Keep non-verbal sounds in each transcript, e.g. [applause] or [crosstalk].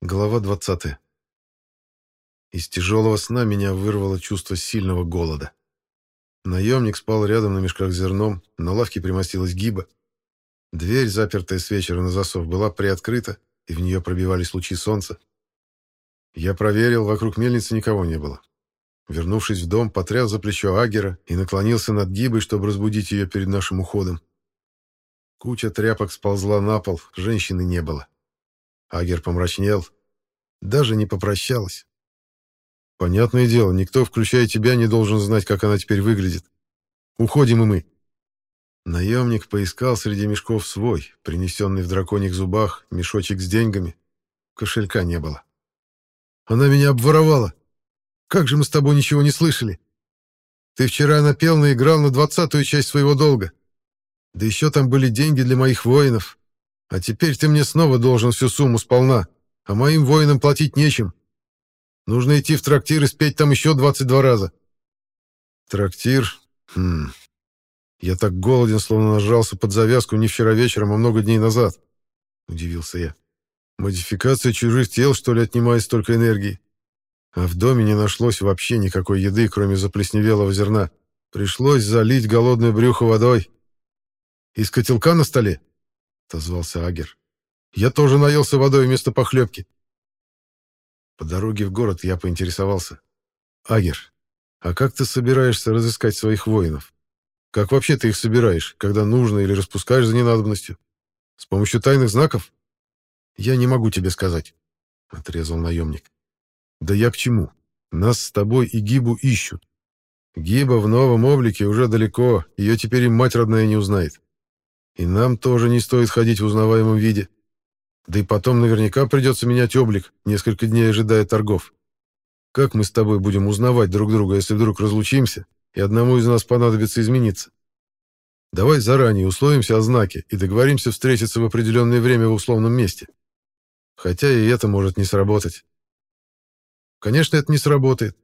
Глава 20. Из тяжелого сна меня вырвало чувство сильного голода. Наемник спал рядом на мешках с зерном, на лавке примостилась гиба. Дверь, запертая с вечера на засов, была приоткрыта, и в нее пробивались лучи солнца. Я проверил, вокруг мельницы никого не было. Вернувшись в дом, потряс за плечо Агера и наклонился над гибой, чтобы разбудить ее перед нашим уходом. Куча тряпок сползла на пол, женщины не было. Агер помрачнел. Даже не попрощалась. Понятное дело, никто, включая тебя, не должен знать, как она теперь выглядит. Уходим и мы. Наемник поискал среди мешков свой, принесенный в драконьих зубах, мешочек с деньгами. Кошелька не было. Она меня обворовала. Как же мы с тобой ничего не слышали? Ты вчера напел, наиграл на двадцатую часть своего долга. Да еще там были деньги для моих воинов. А теперь ты мне снова должен всю сумму сполна, а моим воинам платить нечем. Нужно идти в трактир и спеть там еще 22 раза. Трактир? Хм. Я так голоден, словно нажрался под завязку не вчера вечером, а много дней назад. Удивился я. Модификация чужих тел, что ли, отнимает столько энергии? А в доме не нашлось вообще никакой еды, кроме заплесневелого зерна. Пришлось залить голодное брюхо водой. Из котелка на столе? — отозвался Агер. «Я тоже наелся водой вместо похлебки». По дороге в город я поинтересовался. «Агер, а как ты собираешься разыскать своих воинов? Как вообще ты их собираешь, когда нужно или распускаешь за ненадобностью? С помощью тайных знаков?» «Я не могу тебе сказать», — отрезал наемник. «Да я к чему? Нас с тобой и Гибу ищут. Гиба в новом облике уже далеко, ее теперь и мать родная не узнает. И нам тоже не стоит ходить в узнаваемом виде. Да и потом наверняка придется менять облик, несколько дней ожидая торгов. Как мы с тобой будем узнавать друг друга, если вдруг разлучимся, и одному из нас понадобится измениться? Давай заранее условимся о знаке и договоримся встретиться в определенное время в условном месте. Хотя и это может не сработать. Конечно, это не сработает.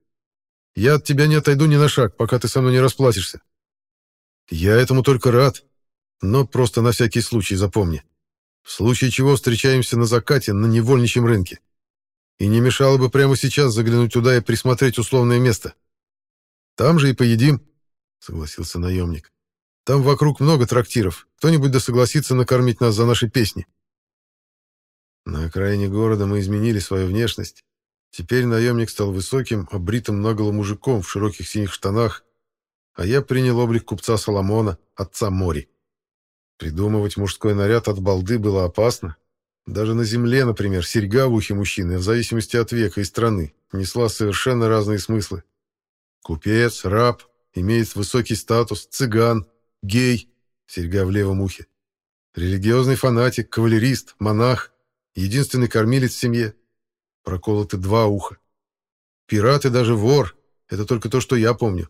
Я от тебя не отойду ни на шаг, пока ты со мной не расплатишься. Я этому только рад. Но просто на всякий случай запомни. В случае чего встречаемся на закате на невольничьем рынке. И не мешало бы прямо сейчас заглянуть туда и присмотреть условное место. Там же и поедим, согласился наемник. Там вокруг много трактиров. Кто-нибудь да согласится накормить нас за наши песни. На окраине города мы изменили свою внешность. Теперь наемник стал высоким, обритым наголо мужиком в широких синих штанах, а я принял облик купца Соломона, отца Мори. Придумывать мужской наряд от балды было опасно. Даже на земле, например, серьга в ухе мужчины, в зависимости от века и страны, несла совершенно разные смыслы. Купец, раб, имеет высокий статус, цыган, гей, серьга в левом ухе. Религиозный фанатик, кавалерист, монах, единственный кормилец в семье. Проколоты два уха. Пират и даже вор — это только то, что я помню.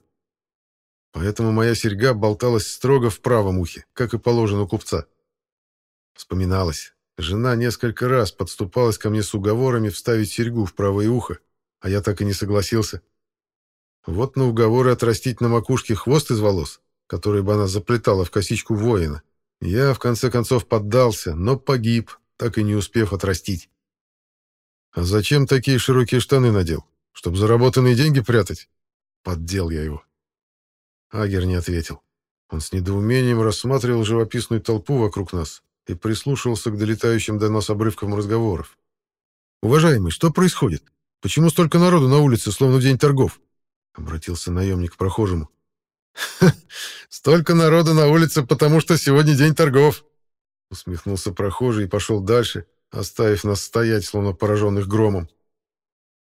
Поэтому моя серьга болталась строго в правом ухе, как и положено купца. Вспоминалось. Жена несколько раз подступалась ко мне с уговорами вставить серьгу в правое ухо, а я так и не согласился. Вот на уговоры отрастить на макушке хвост из волос, который бы она заплетала в косичку воина, я в конце концов поддался, но погиб, так и не успев отрастить. А зачем такие широкие штаны надел? Чтобы заработанные деньги прятать? Поддел я его. Агер не ответил. Он с недоумением рассматривал живописную толпу вокруг нас и прислушивался к долетающим до нас обрывкам разговоров. «Уважаемый, что происходит? Почему столько народу на улице, словно день торгов?» — обратился наемник к прохожему. «Столько народу на улице, потому что сегодня день торгов!» Усмехнулся прохожий и пошел дальше, оставив нас стоять, словно пораженных громом.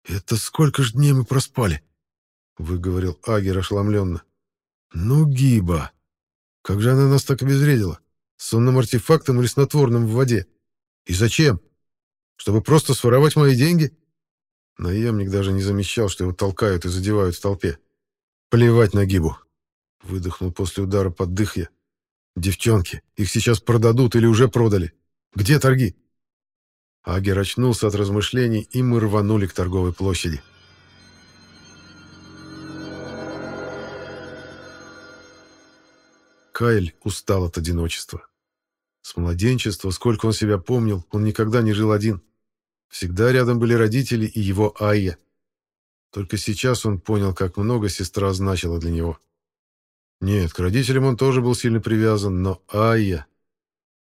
«Это сколько ж дней мы проспали?» — выговорил Агер ошеломленно. Ну, гиба! Как же она нас так обезвредила? Сонным артефактом или снотворным в воде? И зачем? Чтобы просто своровать мои деньги? Наемник даже не замечал, что его толкают и задевают в толпе. Плевать на гибу. Выдохнул после удара под дых я. Девчонки, их сейчас продадут или уже продали. Где торги? Агер очнулся от размышлений, и мы рванули к торговой площади. Кайль устал от одиночества. С младенчества, сколько он себя помнил, он никогда не жил один. Всегда рядом были родители и его Айя. Только сейчас он понял, как много сестра значила для него. Нет, к родителям он тоже был сильно привязан, но Айя...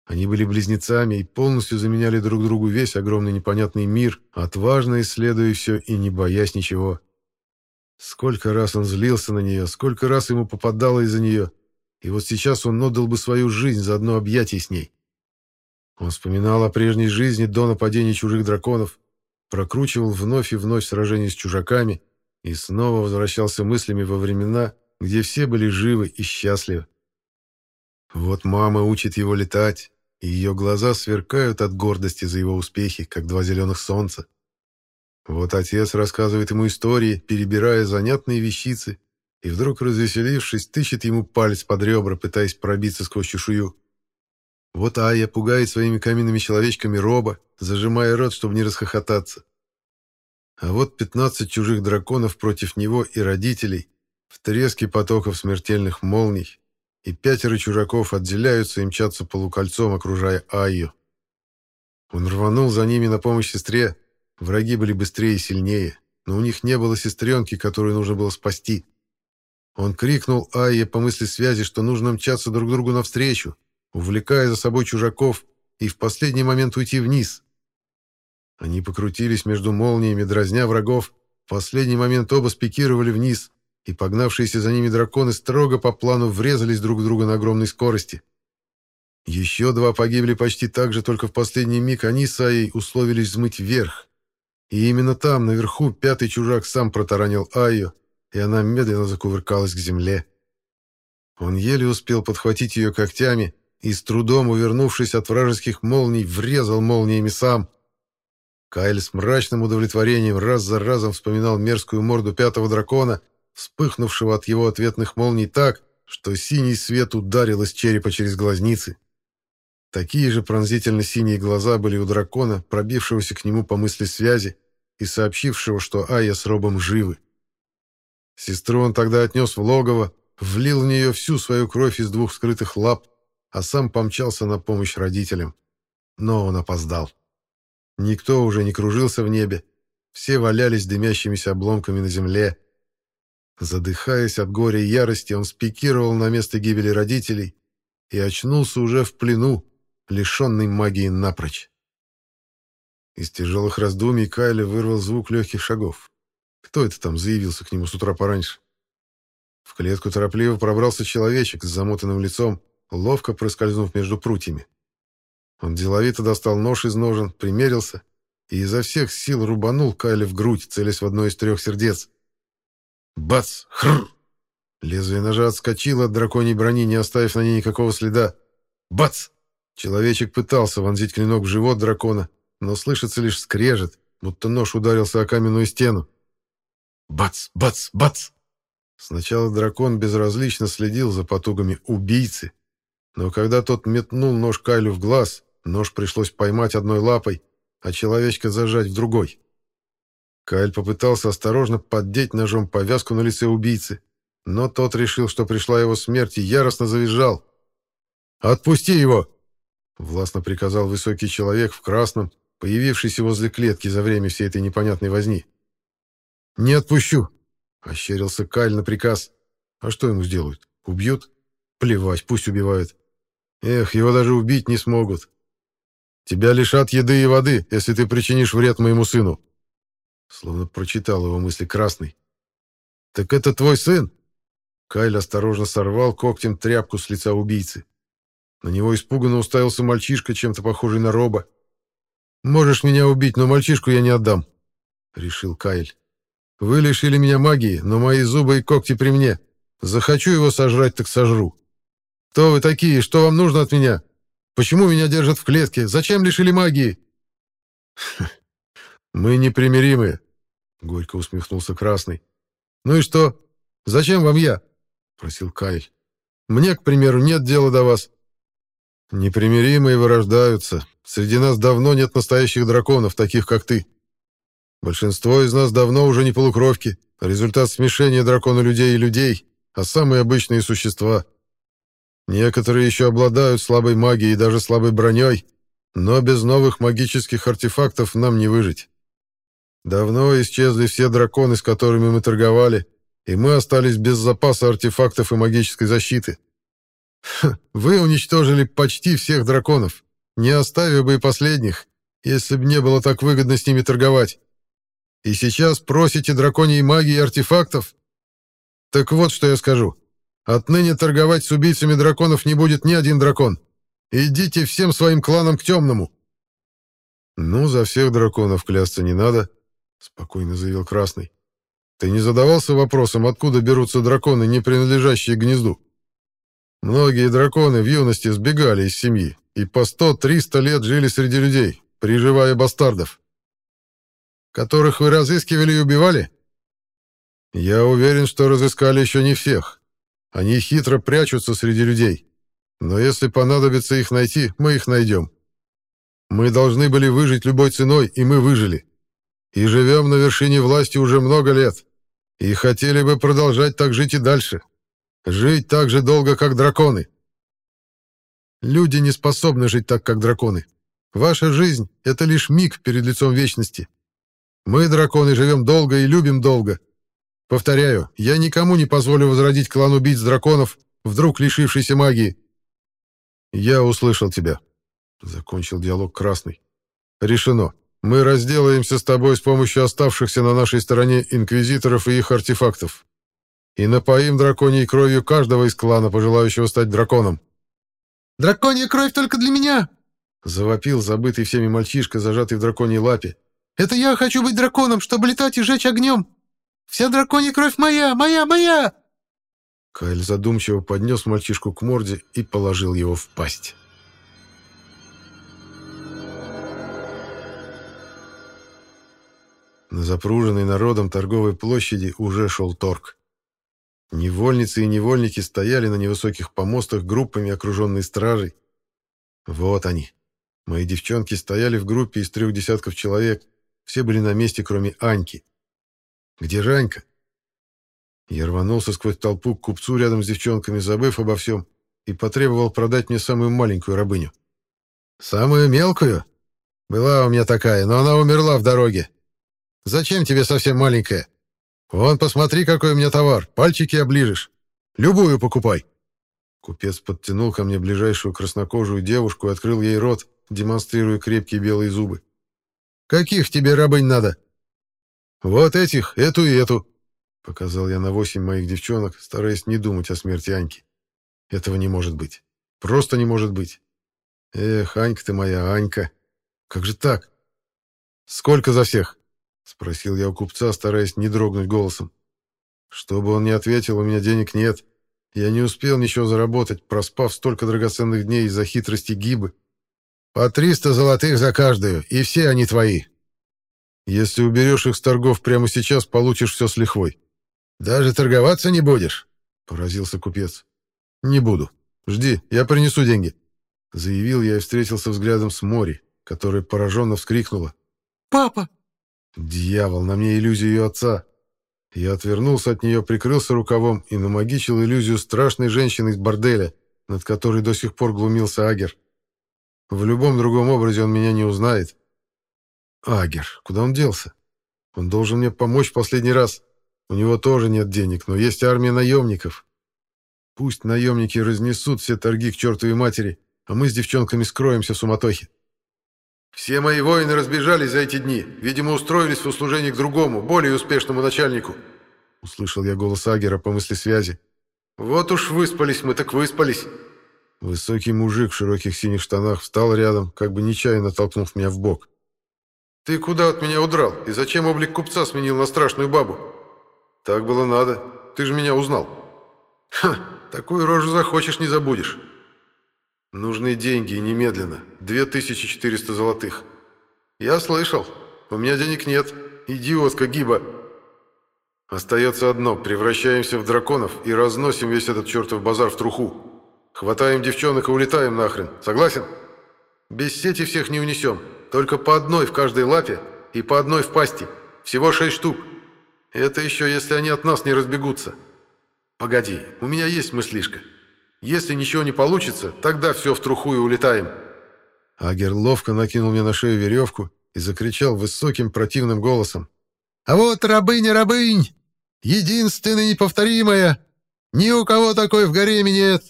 Они были близнецами и полностью заменяли друг другу весь огромный непонятный мир, отважно исследуя все и не боясь ничего. Сколько раз он злился на нее, сколько раз ему попадало из-за нее, и вот сейчас он отдал бы свою жизнь за одно объятие с ней. Он вспоминал о прежней жизни до нападения чужих драконов, прокручивал вновь и вновь сражения с чужаками и снова возвращался мыслями во времена, где все были живы и счастливы. Вот мама учит его летать, и ее глаза сверкают от гордости за его успехи, как два зеленых солнца. Вот отец рассказывает ему истории, перебирая занятные вещицы, и вдруг, развеселившись, тычет ему палец под ребра, пытаясь пробиться сквозь чешую. Вот Ая пугает своими каменными человечками Роба, зажимая рот, чтобы не расхохотаться. А вот пятнадцать чужих драконов против него и родителей в треске потоков смертельных молний, и пятеро чужаков отделяются и мчатся полукольцом, окружая Айю. Он рванул за ними на помощь сестре. Враги были быстрее и сильнее, но у них не было сестренки, которую нужно было спасти. Он крикнул Айе по мысли связи, что нужно мчаться друг другу навстречу, увлекая за собой чужаков и в последний момент уйти вниз. Они покрутились между молниями, дразня врагов. В последний момент оба спикировали вниз, и погнавшиеся за ними драконы строго по плану врезались друг в друга на огромной скорости. Еще два погибли почти так же, только в последний миг они с Аей условились взмыть вверх. И именно там, наверху, пятый чужак сам протаранил Айю, и она медленно закувыркалась к земле. Он еле успел подхватить ее когтями и, с трудом увернувшись от вражеских молний, врезал молниями сам. Кайл с мрачным удовлетворением раз за разом вспоминал мерзкую морду пятого дракона — вспыхнувшего от его ответных молний так, что синий свет ударил из черепа через глазницы. Такие же пронзительно синие глаза были у дракона, пробившегося к нему по мысли связи и сообщившего, что Ая с Робом живы. Сестру он тогда отнес в логово, влил в нее всю свою кровь из двух скрытых лап, а сам помчался на помощь родителям. Но он опоздал. Никто уже не кружился в небе, все валялись дымящимися обломками на земле, Задыхаясь от горя и ярости, он спикировал на место гибели родителей и очнулся уже в плену, лишенный магии напрочь. Из тяжелых раздумий Кайли вырвал звук легких шагов. Кто это там заявился к нему с утра пораньше? В клетку торопливо пробрался человечек с замотанным лицом, ловко проскользнув между прутьями. Он деловито достал нож из ножен, примерился и изо всех сил рубанул Кайли в грудь, целясь в одно из трех сердец. Бац! Хрр! Лезвие ножа отскочило от драконьей брони, не оставив на ней никакого следа. Бац! Человечек пытался вонзить клинок в живот дракона, но слышится лишь скрежет, будто нож ударился о каменную стену. Бац! Бац! Бац! Сначала дракон безразлично следил за потугами убийцы, но когда тот метнул нож Кайлю в глаз, нож пришлось поймать одной лапой, а человечка зажать в другой. Кайль попытался осторожно поддеть ножом повязку на лице убийцы, но тот решил, что пришла его смерть, и яростно завизжал. «Отпусти его!» — властно приказал высокий человек в красном, появившийся возле клетки за время всей этой непонятной возни. «Не отпущу!» — ощерился Кайль на приказ. «А что ему сделают? Убьют? Плевать, пусть убивают. Эх, его даже убить не смогут. Тебя лишат еды и воды, если ты причинишь вред моему сыну. Словно прочитал его мысли Красный. «Так это твой сын?» Кайл осторожно сорвал когтем тряпку с лица убийцы. На него испуганно уставился мальчишка, чем-то похожий на Роба. «Можешь меня убить, но мальчишку я не отдам», — решил Кайл. «Вы лишили меня магии, но мои зубы и когти при мне. Захочу его сожрать, так сожру. Кто вы такие? Что вам нужно от меня? Почему меня держат в клетке? Зачем лишили магии?» [laughs] «Мы непримиримы», — горько усмехнулся Красный. «Ну и что? Зачем вам я?» — просил Кайль. «Мне, к примеру, нет дела до вас». «Непримиримые вырождаются. Среди нас давно нет настоящих драконов, таких как ты. Большинство из нас давно уже не полукровки, результат смешения дракона людей и людей, а самые обычные существа. Некоторые еще обладают слабой магией и даже слабой броней, Но без новых магических артефактов нам не выжить. Давно исчезли все драконы, с которыми мы торговали, и мы остались без запаса артефактов и магической защиты. Ха, вы уничтожили почти всех драконов, не оставив бы и последних, если бы не было так выгодно с ними торговать. И сейчас просите драконьей магии артефактов? Так вот, что я скажу. Отныне торговать с убийцами драконов не будет ни один дракон. Идите всем своим кланам к темному. Ну, за всех драконов клясться не надо, спокойно заявил Красный. Ты не задавался вопросом, откуда берутся драконы, не принадлежащие гнезду? Многие драконы в юности сбегали из семьи и по сто-триста лет жили среди людей, приживая бастардов. Которых вы разыскивали и убивали? Я уверен, что разыскали еще не всех. Они хитро прячутся среди людей. Но если понадобится их найти, мы их найдем. Мы должны были выжить любой ценой, и мы выжили. И живем на вершине власти уже много лет. И хотели бы продолжать так жить и дальше. Жить так же долго, как драконы. Люди не способны жить так, как драконы. Ваша жизнь — это лишь миг перед лицом вечности. Мы, драконы, живем долго и любим долго. Повторяю, я никому не позволю возродить клан убийц драконов, вдруг лишившийся магии. Я услышал тебя. Закончил диалог Красный. Решено. Мы разделаемся с тобой с помощью оставшихся на нашей стороне инквизиторов и их артефактов. И напоим драконьей кровью каждого из клана, пожелающего стать драконом. «Драконья кровь только для меня!» Завопил забытый всеми мальчишка, зажатый в драконьей лапе. «Это я хочу быть драконом, чтобы летать и жечь огнем! Вся драконья кровь моя, моя, моя!» Кайл задумчиво поднес мальчишку к морде и положил его в пасть. На запруженной народом торговой площади уже шел торг. Невольницы и невольники стояли на невысоких помостах группами, окруженные стражей. Вот они. Мои девчонки стояли в группе из трех десятков человек. Все были на месте, кроме Аньки. Где же Анька? Я рванулся сквозь толпу к купцу рядом с девчонками, забыв обо всем, и потребовал продать мне самую маленькую рабыню. «Самую мелкую? Была у меня такая, но она умерла в дороге. Зачем тебе совсем маленькая? Вон, посмотри, какой у меня товар, пальчики оближешь. Любую покупай». Купец подтянул ко мне ближайшую краснокожую девушку и открыл ей рот, демонстрируя крепкие белые зубы. «Каких тебе рабынь надо?» «Вот этих, эту и эту», — показал я на восемь моих девчонок, стараясь не думать о смерти Аньки. «Этого не может быть. Просто не может быть. Эх, Анька ты моя, Анька. Как же так? Сколько за всех?» — спросил я у купца, стараясь не дрогнуть голосом. Чтобы он не ответил, у меня денег нет. Я не успел ничего заработать, проспав столько драгоценных дней из-за хитрости гибы. По триста золотых за каждую, и все они твои. Если уберешь их с торгов прямо сейчас, получишь все с лихвой. Даже торговаться не будешь? Поразился купец. Не буду. Жди, я принесу деньги. Заявил я и встретился взглядом с Мори, которая пораженно вскрикнула. «Папа!» Дьявол, на мне иллюзия ее отца. Я отвернулся от нее, прикрылся рукавом и намагичил иллюзию страшной женщины из борделя, над которой до сих пор глумился Агер. В любом другом образе он меня не узнает. Агер, куда он делся? Он должен мне помочь в последний раз. У него тоже нет денег, но есть армия наемников. Пусть наемники разнесут все торги к чертовой матери, а мы с девчонками скроемся в суматохе. Все мои воины разбежались за эти дни. Видимо, устроились в услужении к другому, более успешному начальнику. Услышал я голос Агера по мысли связи. Вот уж выспались мы, так выспались. Высокий мужик в широких синих штанах встал рядом, как бы нечаянно толкнув меня в бок. «Ты куда от меня удрал? И зачем облик купца сменил на страшную бабу?» «Так было надо. Ты же меня узнал». «Ха, такую рожу захочешь, не забудешь». «Нужны деньги и немедленно. 2400 золотых». «Я слышал. У меня денег нет. Идиотка Гиба». «Остается одно. Превращаемся в драконов и разносим весь этот чертов базар в труху». Хватаем девчонок и улетаем нахрен. Согласен? Без сети всех не унесем. Только по одной в каждой лапе и по одной в пасти. Всего шесть штук. Это еще если они от нас не разбегутся. Погоди, у меня есть мыслишка. Если ничего не получится, тогда все в труху и улетаем. Агер ловко накинул мне на шею веревку и закричал высоким противным голосом. «А вот рабыня-рабынь! Единственная неповторимая! Ни у кого такой в гареме нет!»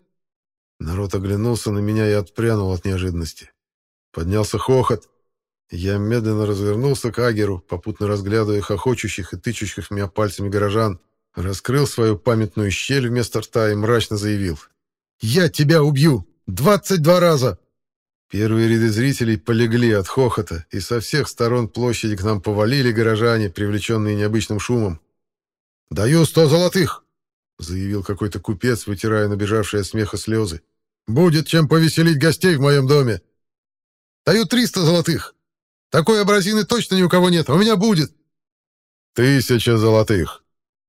Народ оглянулся на меня и отпрянул от неожиданности. Поднялся хохот. Я медленно развернулся к Агеру, попутно разглядывая хохочущих и тычущих меня пальцами горожан, раскрыл свою памятную щель вместо рта и мрачно заявил. «Я тебя убью! Двадцать два раза!» Первые ряды зрителей полегли от хохота, и со всех сторон площади к нам повалили горожане, привлеченные необычным шумом. «Даю сто золотых!» — заявил какой-то купец, вытирая набежавшие от смеха слезы. «Будет чем повеселить гостей в моем доме!» «Даю триста золотых! Такой образины точно ни у кого нет, у меня будет!» «Тысяча золотых!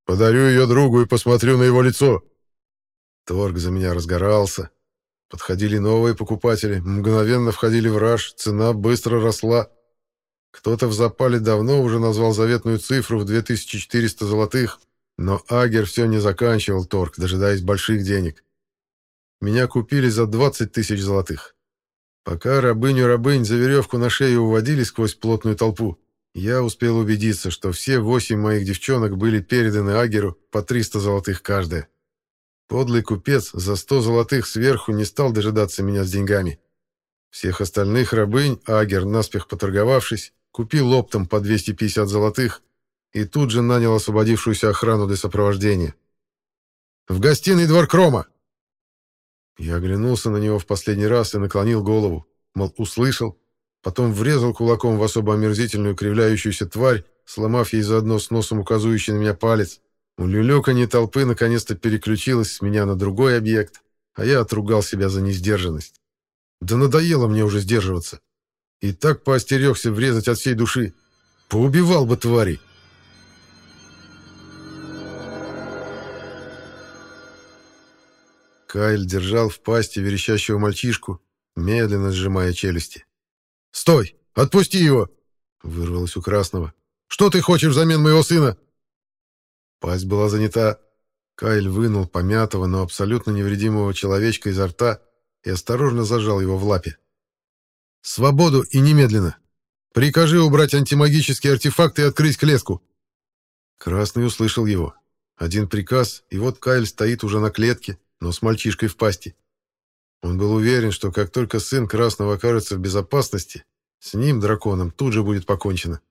Подарю ее другу и посмотрю на его лицо!» Торг за меня разгорался. Подходили новые покупатели, мгновенно входили в раж, цена быстро росла. Кто-то в запале давно уже назвал заветную цифру в 2400 золотых, но Агер все не заканчивал торг, дожидаясь больших денег. Меня купили за 20 тысяч золотых. Пока рабыню-рабынь за веревку на шею уводили сквозь плотную толпу, я успел убедиться, что все восемь моих девчонок были переданы Агеру по 300 золотых каждая. Подлый купец за 100 золотых сверху не стал дожидаться меня с деньгами. Всех остальных рабынь Агер, наспех поторговавшись, купил оптом по 250 золотых и тут же нанял освободившуюся охрану для сопровождения. «В гостиный двор Крома!» Я оглянулся на него в последний раз и наклонил голову, мол, услышал, потом врезал кулаком в особо омерзительную кривляющуюся тварь, сломав ей заодно с носом указывающий на меня палец. У люлюканье толпы наконец-то переключилась с меня на другой объект, а я отругал себя за несдержанность. Да надоело мне уже сдерживаться. И так поостерегся врезать от всей души. Поубивал бы тварей. Кайль держал в пасти верещащего мальчишку, медленно сжимая челюсти. «Стой! Отпусти его!» — вырвалось у Красного. «Что ты хочешь взамен моего сына?» Пасть была занята. Кайль вынул помятого, но абсолютно невредимого человечка изо рта и осторожно зажал его в лапе. «Свободу и немедленно! Прикажи убрать антимагические артефакты и открыть клетку!» Красный услышал его. Один приказ, и вот Кайль стоит уже на клетке, но с мальчишкой в пасти. Он был уверен, что как только сын Красного окажется в безопасности, с ним, драконом, тут же будет покончено.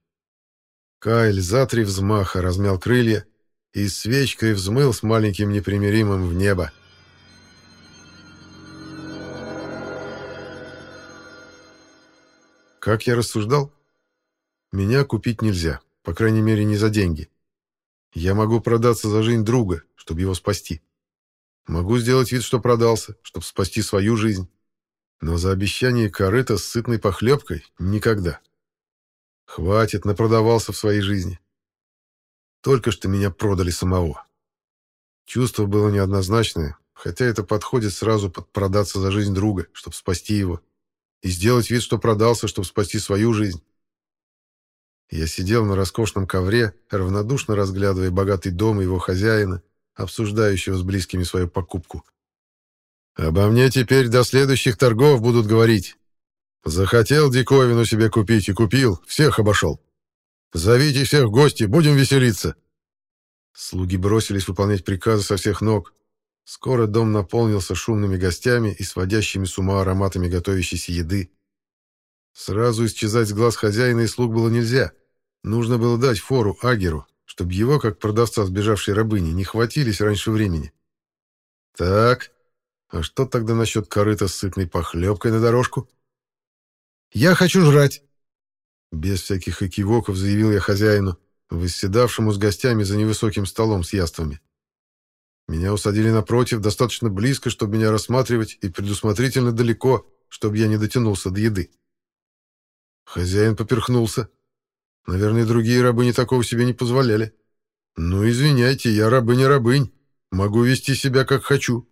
Кайль за три взмаха размял крылья и свечкой взмыл с маленьким непримиримым в небо. Как я рассуждал? Меня купить нельзя, по крайней мере, не за деньги. Я могу продаться за жизнь друга, чтобы его спасти. Могу сделать вид, что продался, чтобы спасти свою жизнь. Но за обещание корыта с сытной похлебкой — никогда. Хватит, напродавался в своей жизни. Только что меня продали самого. Чувство было неоднозначное, хотя это подходит сразу под продаться за жизнь друга, чтобы спасти его, и сделать вид, что продался, чтобы спасти свою жизнь. Я сидел на роскошном ковре, равнодушно разглядывая богатый дом и его хозяина, обсуждающего с близкими свою покупку. «Обо мне теперь до следующих торгов будут говорить. Захотел диковину себе купить и купил, всех обошел. Зовите всех в гости, будем веселиться». Слуги бросились выполнять приказы со всех ног. Скоро дом наполнился шумными гостями и сводящими с ума ароматами готовящейся еды. Сразу исчезать с глаз хозяина и слуг было нельзя. Нужно было дать фору Агеру, чтобы его, как продавца сбежавшей рабыни, не хватились раньше времени. Так, а что тогда насчет корыта с сытной похлебкой на дорожку? «Я хочу жрать!» Без всяких экивоков заявил я хозяину, восседавшему с гостями за невысоким столом с яствами. Меня усадили напротив, достаточно близко, чтобы меня рассматривать, и предусмотрительно далеко, чтобы я не дотянулся до еды. Хозяин поперхнулся. Наверное, другие рабыни такого себе не позволяли. Ну, извиняйте, я рабыня-рабынь. Могу вести себя, как хочу.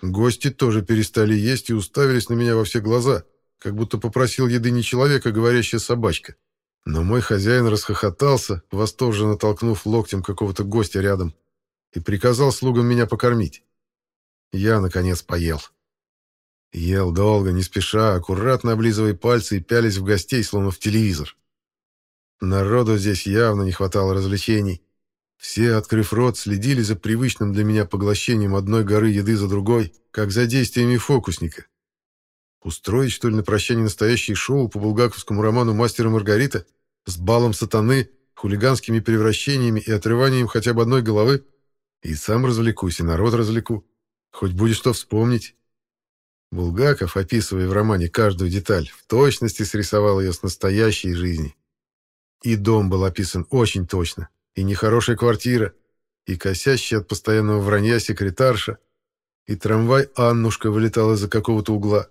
Гости тоже перестали есть и уставились на меня во все глаза, как будто попросил еды не человека, говорящая собачка. Но мой хозяин расхохотался, восторженно толкнув локтем какого-то гостя рядом, и приказал слугам меня покормить. Я, наконец, поел. Ел долго, не спеша, аккуратно облизывая пальцы и пялись в гостей, словно в телевизор. Народу здесь явно не хватало развлечений. Все, открыв рот, следили за привычным для меня поглощением одной горы еды за другой, как за действиями фокусника. Устроить, что ли, на прощание настоящее шоу по булгаковскому роману «Мастер и Маргарита» с балом сатаны, хулиганскими превращениями и отрыванием хотя бы одной головы? И сам развлекусь, и народ развлеку. Хоть будет что вспомнить. Булгаков, описывая в романе каждую деталь, в точности срисовал ее с настоящей жизни. И дом был описан очень точно, и нехорошая квартира, и косящая от постоянного вранья секретарша, и трамвай Аннушка вылетал из-за какого-то угла,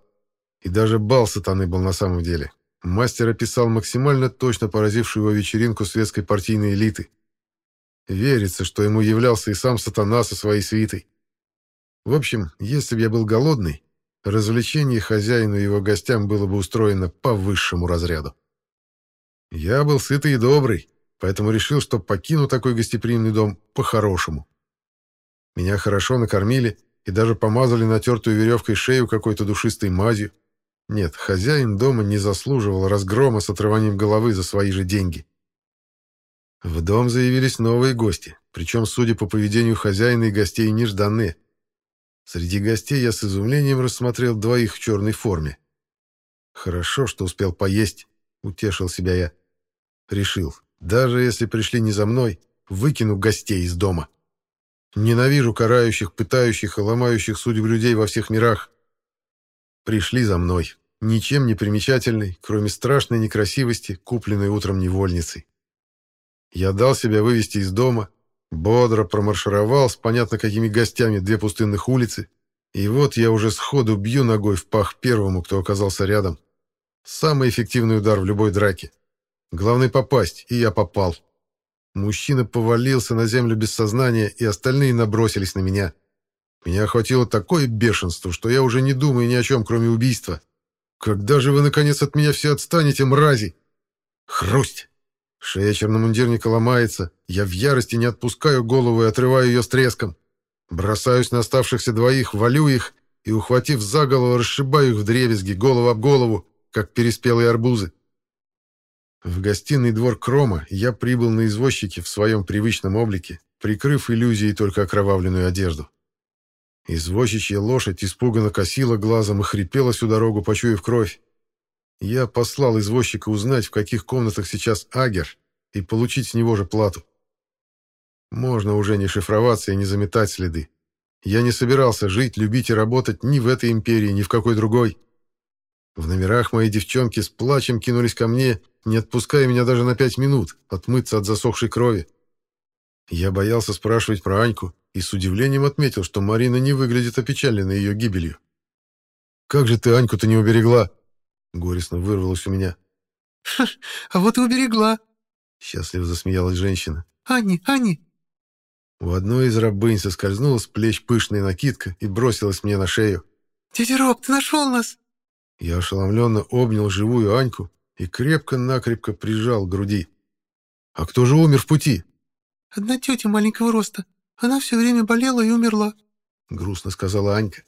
и даже бал сатаны был на самом деле. Мастер описал максимально точно поразившую его вечеринку светской партийной элиты. Верится, что ему являлся и сам сатана со своей свитой. В общем, если бы я был голодный, развлечение хозяину и его гостям было бы устроено по высшему разряду. Я был сытый и добрый, поэтому решил, что покину такой гостеприимный дом по-хорошему. Меня хорошо накормили и даже помазали натертую веревкой шею какой-то душистой мазью. Нет, хозяин дома не заслуживал разгрома с отрыванием головы за свои же деньги. В дом заявились новые гости, причем, судя по поведению хозяина и гостей, нежданные. Среди гостей я с изумлением рассмотрел двоих в черной форме. Хорошо, что успел поесть, утешил себя я. Решил, даже если пришли не за мной, выкину гостей из дома. Ненавижу карающих, пытающих и ломающих судьбы людей во всех мирах. Пришли за мной, ничем не примечательной, кроме страшной некрасивости, купленной утром невольницей. Я дал себя вывести из дома, бодро промаршировал с понятно какими гостями две пустынных улицы, и вот я уже сходу бью ногой в пах первому, кто оказался рядом. Самый эффективный удар в любой драке. Главное попасть, и я попал. Мужчина повалился на землю без сознания, и остальные набросились на меня. Меня охватило такое бешенство, что я уже не думаю ни о чем, кроме убийства. Когда же вы, наконец, от меня все отстанете, мрази? Хрусть! Шея черномундирника ломается. Я в ярости не отпускаю голову и отрываю ее с треском. Бросаюсь на оставшихся двоих, валю их и, ухватив за голову, расшибаю их в дребезги, голову об голову, как переспелые арбузы. В гостиный двор Крома я прибыл на извозчике в своем привычном облике, прикрыв иллюзией только окровавленную одежду. Извозчичья лошадь испуганно косила глазом и хрипела всю дорогу, почуяв кровь. Я послал извозчика узнать, в каких комнатах сейчас Агер, и получить с него же плату. Можно уже не шифроваться и не заметать следы. Я не собирался жить, любить и работать ни в этой империи, ни в какой другой. В номерах мои девчонки с плачем кинулись ко мне, не отпуская меня даже на пять минут, отмыться от засохшей крови. Я боялся спрашивать про Аньку и с удивлением отметил, что Марина не выглядит опечаленной ее гибелью. «Как же ты Аньку-то не уберегла?» Горестно вырвалось у меня. «А вот и уберегла!» Счастливо засмеялась женщина. «Ани, Ани!» У одной из рабынь соскользнула с плеч пышная накидка и бросилась мне на шею. «Дядя Роб, ты нашел нас!» Я ошеломленно обнял живую Аньку и крепко-накрепко прижал к груди. «А кто же умер в пути?» «Одна тетя маленького роста. Она все время болела и умерла», — грустно сказала Анька.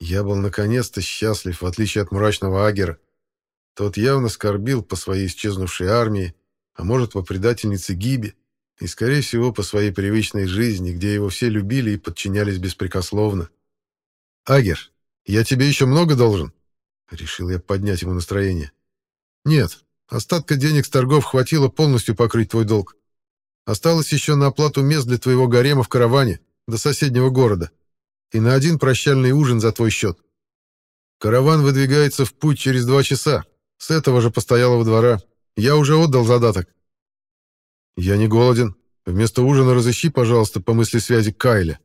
Я был наконец-то счастлив, в отличие от мрачного Агера. Тот явно скорбил по своей исчезнувшей армии, а может, по предательнице Гиби, и, скорее всего, по своей привычной жизни, где его все любили и подчинялись беспрекословно. «Агер, я тебе еще много должен?» Решил я поднять ему настроение. «Нет, остатка денег с торгов хватило полностью покрыть твой долг. Осталось еще на оплату мест для твоего гарема в караване до соседнего города и на один прощальный ужин за твой счет. Караван выдвигается в путь через два часа. С этого же постоялого двора. Я уже отдал задаток. Я не голоден. Вместо ужина разыщи, пожалуйста, по мысли связи Кайля.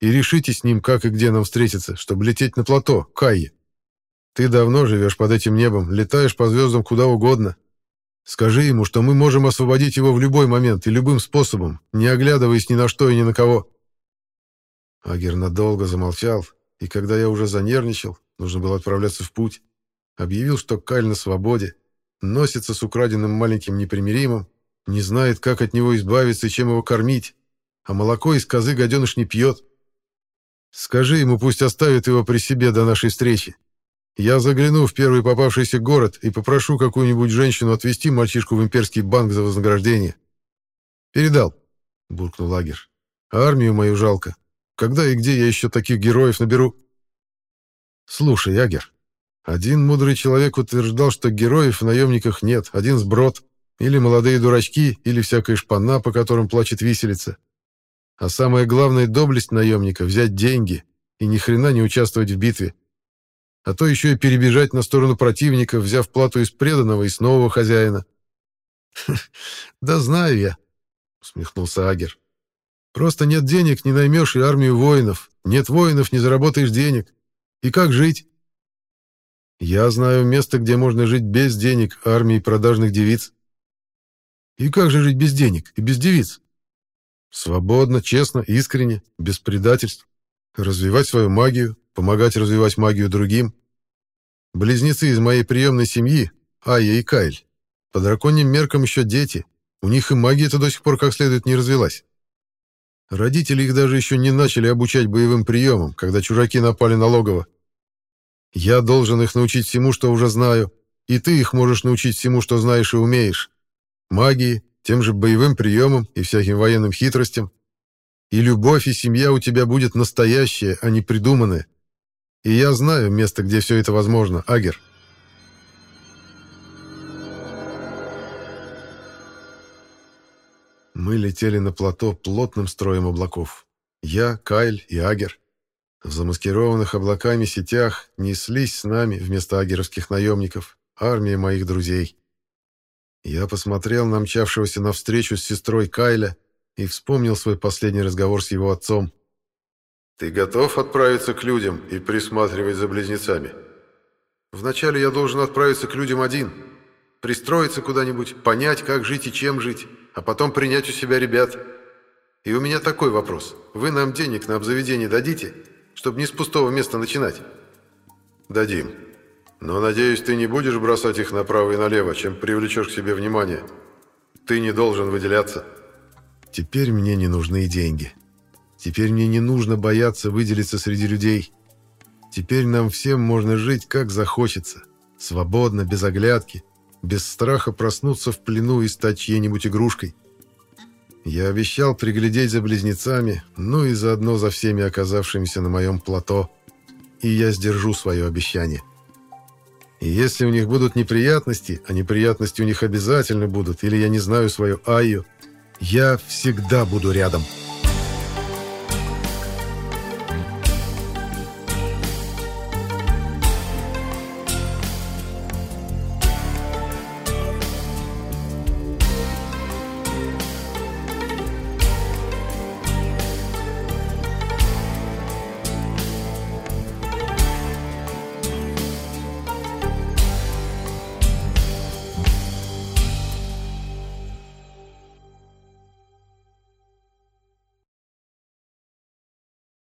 И решите с ним, как и где нам встретиться, чтобы лететь на плато, Кайе. Ты давно живешь под этим небом, летаешь по звездам куда угодно. Скажи ему, что мы можем освободить его в любой момент и любым способом, не оглядываясь ни на что и ни на кого. Агер надолго замолчал, и когда я уже занервничал, нужно было отправляться в путь, объявил, что Каль на свободе, носится с украденным маленьким непримиримым, не знает, как от него избавиться и чем его кормить, а молоко из козы гаденыш не пьет. Скажи ему, пусть оставит его при себе до нашей встречи. Я загляну в первый попавшийся город и попрошу какую-нибудь женщину отвезти мальчишку в имперский банк за вознаграждение. Передал, буркнул лагер. армию мою жалко. Когда и где я еще таких героев наберу? Слушай, Ягер, один мудрый человек утверждал, что героев в наемниках нет, один сброд, или молодые дурачки, или всякая шпана, по которым плачет виселица. А самое главное доблесть наемника — взять деньги и ни хрена не участвовать в битве а то еще и перебежать на сторону противника, взяв плату из преданного и с нового хозяина. [laughs] «Да знаю я», — усмехнулся Агер. «Просто нет денег, не наймешь и армию воинов. Нет воинов, не заработаешь денег. И как жить?» «Я знаю место, где можно жить без денег, армии продажных девиц». «И как же жить без денег и без девиц?» «Свободно, честно, искренне, без предательств. Развивать свою магию, помогать развивать магию другим. Близнецы из моей приемной семьи, Ая и Кайль, по драконьим меркам еще дети, у них и магия-то до сих пор как следует не развилась. Родители их даже еще не начали обучать боевым приемам, когда чужаки напали на логово. Я должен их научить всему, что уже знаю, и ты их можешь научить всему, что знаешь и умеешь. Магии, тем же боевым приемам и всяким военным хитростям. И любовь, и семья у тебя будет настоящая, а не придуманная. И я знаю место, где все это возможно, Агер. Мы летели на плато плотным строем облаков. Я, Кайль и Агер. В замаскированных облаками сетях неслись с нами вместо агеровских наемников армия моих друзей. Я посмотрел на мчавшегося навстречу с сестрой Кайля и вспомнил свой последний разговор с его отцом. Ты готов отправиться к людям и присматривать за близнецами? Вначале я должен отправиться к людям один, пристроиться куда-нибудь, понять, как жить и чем жить, а потом принять у себя ребят. И у меня такой вопрос. Вы нам денег на обзаведение дадите, чтобы не с пустого места начинать? Дадим. Но, надеюсь, ты не будешь бросать их направо и налево, чем привлечешь к себе внимание. Ты не должен выделяться. Теперь мне не нужны деньги. Теперь мне не нужно бояться выделиться среди людей. Теперь нам всем можно жить, как захочется. Свободно, без оглядки, без страха проснуться в плену и стать чьей-нибудь игрушкой. Я обещал приглядеть за близнецами, ну и заодно за всеми оказавшимися на моем плато. И я сдержу свое обещание. И если у них будут неприятности, а неприятности у них обязательно будут, или я не знаю свою Айю, я всегда буду рядом».